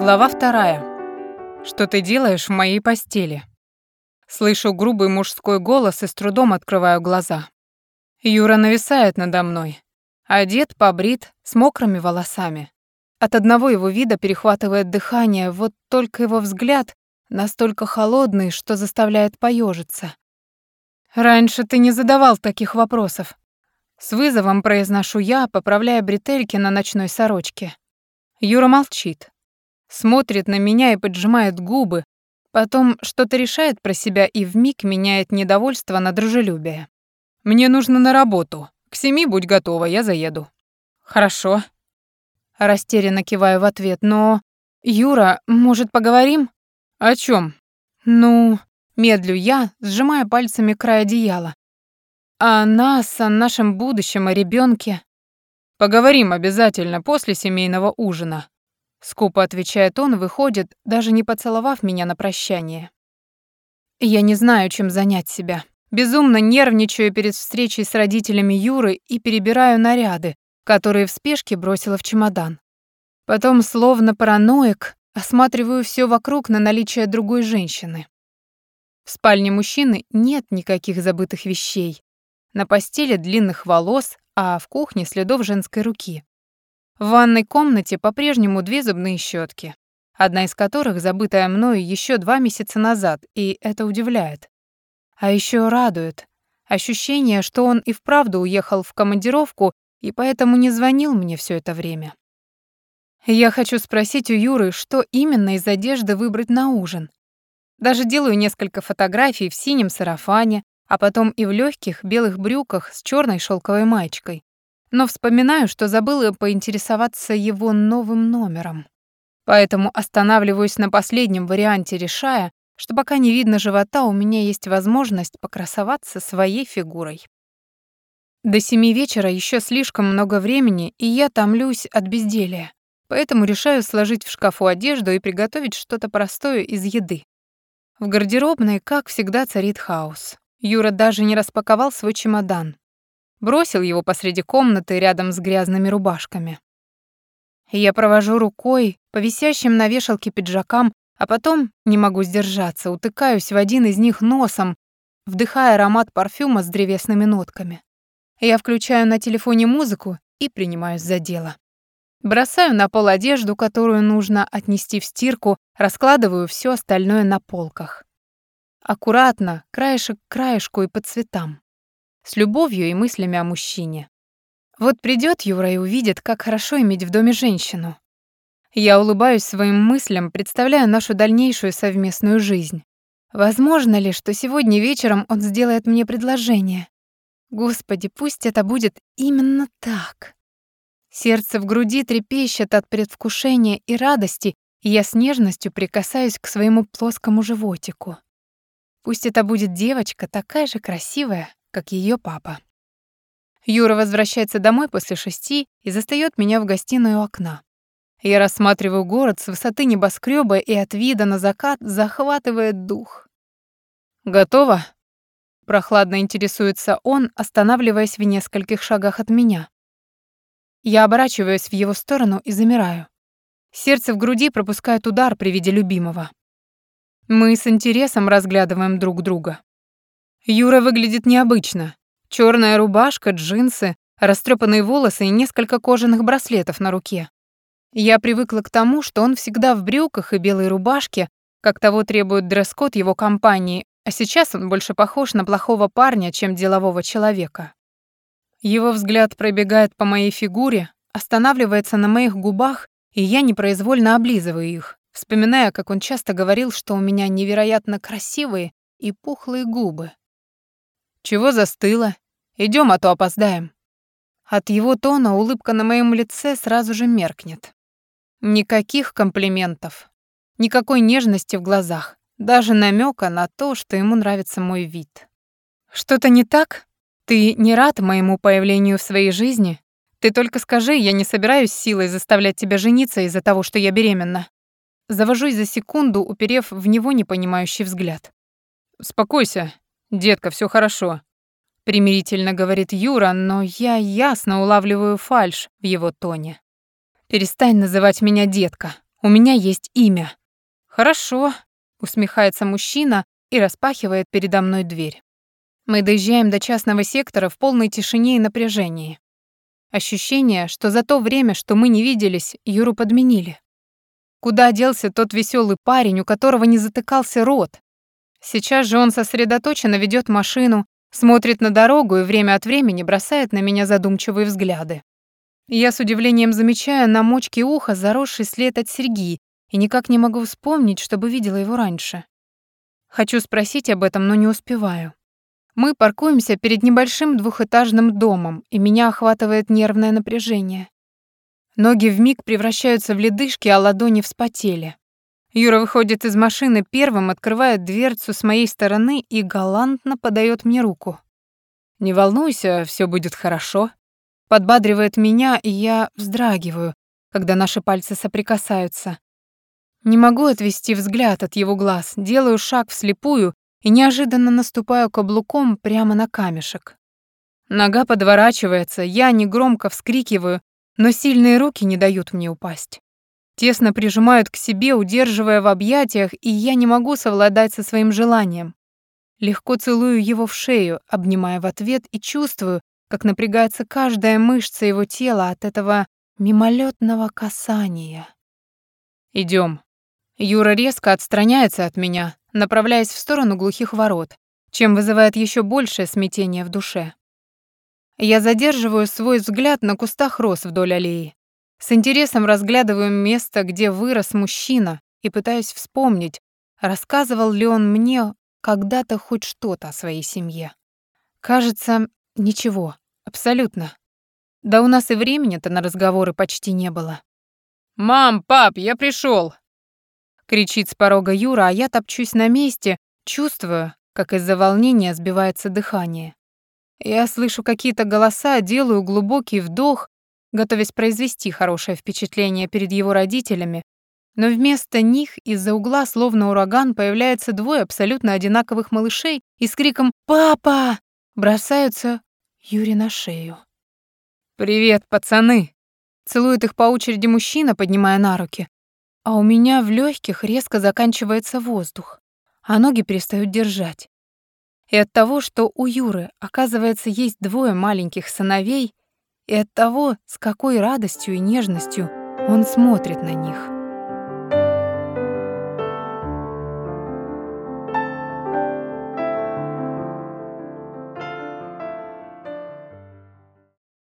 Глава вторая. Что ты делаешь в моей постели? Слышу грубый мужской голос и с трудом открываю глаза. Юра нависает надо мной. Одет, побрит, с мокрыми волосами. От одного его вида перехватывает дыхание, вот только его взгляд настолько холодный, что заставляет поежиться. Раньше ты не задавал таких вопросов. С вызовом произношу я, поправляя бретельки на ночной сорочке. Юра молчит. Смотрит на меня и поджимает губы, потом что-то решает про себя и вмиг меняет недовольство на дружелюбие. «Мне нужно на работу. К семи будь готова, я заеду». «Хорошо». Растерянно киваю в ответ, но... «Юра, может, поговорим?» «О чем? «Ну...» Медлю я, сжимая пальцами край одеяла. «О нас, о нашем будущем, о ребенке. «Поговорим обязательно после семейного ужина», Скупо отвечает он, выходит, даже не поцеловав меня на прощание. Я не знаю, чем занять себя. Безумно нервничаю перед встречей с родителями Юры и перебираю наряды, которые в спешке бросила в чемодан. Потом, словно параноик, осматриваю все вокруг на наличие другой женщины. В спальне мужчины нет никаких забытых вещей. На постели длинных волос, а в кухне следов женской руки. В ванной комнате по-прежнему две зубные щетки, одна из которых забытая мною еще два месяца назад, и это удивляет. А еще радует ощущение, что он и вправду уехал в командировку и поэтому не звонил мне все это время. Я хочу спросить у Юры, что именно из одежды выбрать на ужин. Даже делаю несколько фотографий в синем сарафане, а потом и в легких белых брюках с черной шелковой маечкой но вспоминаю, что забыла поинтересоваться его новым номером. Поэтому останавливаюсь на последнем варианте, решая, что пока не видно живота, у меня есть возможность покрасоваться своей фигурой. До семи вечера еще слишком много времени, и я томлюсь от безделия. Поэтому решаю сложить в шкафу одежду и приготовить что-то простое из еды. В гардеробной, как всегда, царит хаос. Юра даже не распаковал свой чемодан, бросил его посреди комнаты рядом с грязными рубашками. Я провожу рукой по висящим на вешалке пиджакам, а потом не могу сдержаться, утыкаюсь в один из них носом, вдыхая аромат парфюма с древесными нотками. Я включаю на телефоне музыку и принимаюсь за дело. Бросаю на пол одежду, которую нужно отнести в стирку, раскладываю все остальное на полках. Аккуратно, краешек к краешку и по цветам с любовью и мыслями о мужчине. Вот придет Юра и увидит, как хорошо иметь в доме женщину. Я улыбаюсь своим мыслям, представляя нашу дальнейшую совместную жизнь. Возможно ли, что сегодня вечером он сделает мне предложение? Господи, пусть это будет именно так. Сердце в груди трепещет от предвкушения и радости, и я с нежностью прикасаюсь к своему плоскому животику. Пусть это будет девочка такая же красивая, как ее папа. Юра возвращается домой после шести и застаёт меня в гостиной у окна. Я рассматриваю город с высоты небоскреба и от вида на закат захватывает дух. «Готово?» Прохладно интересуется он, останавливаясь в нескольких шагах от меня. Я оборачиваюсь в его сторону и замираю. Сердце в груди пропускает удар при виде любимого. Мы с интересом разглядываем друг друга. Юра выглядит необычно. Черная рубашка, джинсы, растрепанные волосы и несколько кожаных браслетов на руке. Я привыкла к тому, что он всегда в брюках и белой рубашке, как того требует дресс-код его компании, а сейчас он больше похож на плохого парня, чем делового человека. Его взгляд пробегает по моей фигуре, останавливается на моих губах, и я непроизвольно облизываю их, вспоминая, как он часто говорил, что у меня невероятно красивые и пухлые губы. «Чего застыла? Идем, а то опоздаем». От его тона улыбка на моем лице сразу же меркнет. Никаких комплиментов, никакой нежности в глазах, даже намека на то, что ему нравится мой вид. «Что-то не так? Ты не рад моему появлению в своей жизни? Ты только скажи, я не собираюсь силой заставлять тебя жениться из-за того, что я беременна». Завожусь за секунду, уперев в него непонимающий взгляд. «Успокойся, «Детка, все хорошо», — примирительно говорит Юра, но я ясно улавливаю фальшь в его тоне. «Перестань называть меня детка. У меня есть имя». «Хорошо», — усмехается мужчина и распахивает передо мной дверь. Мы доезжаем до частного сектора в полной тишине и напряжении. Ощущение, что за то время, что мы не виделись, Юру подменили. Куда делся тот веселый парень, у которого не затыкался рот? Сейчас же он сосредоточенно ведет машину, смотрит на дорогу и время от времени бросает на меня задумчивые взгляды. Я с удивлением замечаю на мочке уха заросший след от серьги и никак не могу вспомнить, чтобы видела его раньше. Хочу спросить об этом, но не успеваю. Мы паркуемся перед небольшим двухэтажным домом, и меня охватывает нервное напряжение. Ноги вмиг превращаются в ледышки, а ладони вспотели. Юра выходит из машины первым, открывает дверцу с моей стороны и галантно подает мне руку. «Не волнуйся, все будет хорошо». Подбадривает меня, и я вздрагиваю, когда наши пальцы соприкасаются. Не могу отвести взгляд от его глаз, делаю шаг вслепую и неожиданно наступаю каблуком прямо на камешек. Нога подворачивается, я негромко вскрикиваю, но сильные руки не дают мне упасть. Тесно прижимают к себе, удерживая в объятиях, и я не могу совладать со своим желанием. Легко целую его в шею, обнимая в ответ и чувствую, как напрягается каждая мышца его тела от этого мимолетного касания. Идем. Юра резко отстраняется от меня, направляясь в сторону глухих ворот, чем вызывает еще большее смятение в душе. Я задерживаю свой взгляд на кустах роз вдоль аллеи. С интересом разглядываю место, где вырос мужчина, и пытаюсь вспомнить, рассказывал ли он мне когда-то хоть что-то о своей семье. Кажется, ничего, абсолютно. Да у нас и времени-то на разговоры почти не было. «Мам, пап, я пришел! кричит с порога Юра, а я топчусь на месте, чувствую, как из-за волнения сбивается дыхание. Я слышу какие-то голоса, делаю глубокий вдох, готовясь произвести хорошее впечатление перед его родителями, но вместо них из-за угла, словно ураган, появляются двое абсолютно одинаковых малышей и с криком «Папа!» бросаются Юре на шею. «Привет, пацаны!» Целует их по очереди мужчина, поднимая на руки а у меня в легких резко заканчивается воздух, а ноги перестают держать. И от того, что у Юры, оказывается, есть двое маленьких сыновей, и от того, с какой радостью и нежностью он смотрит на них.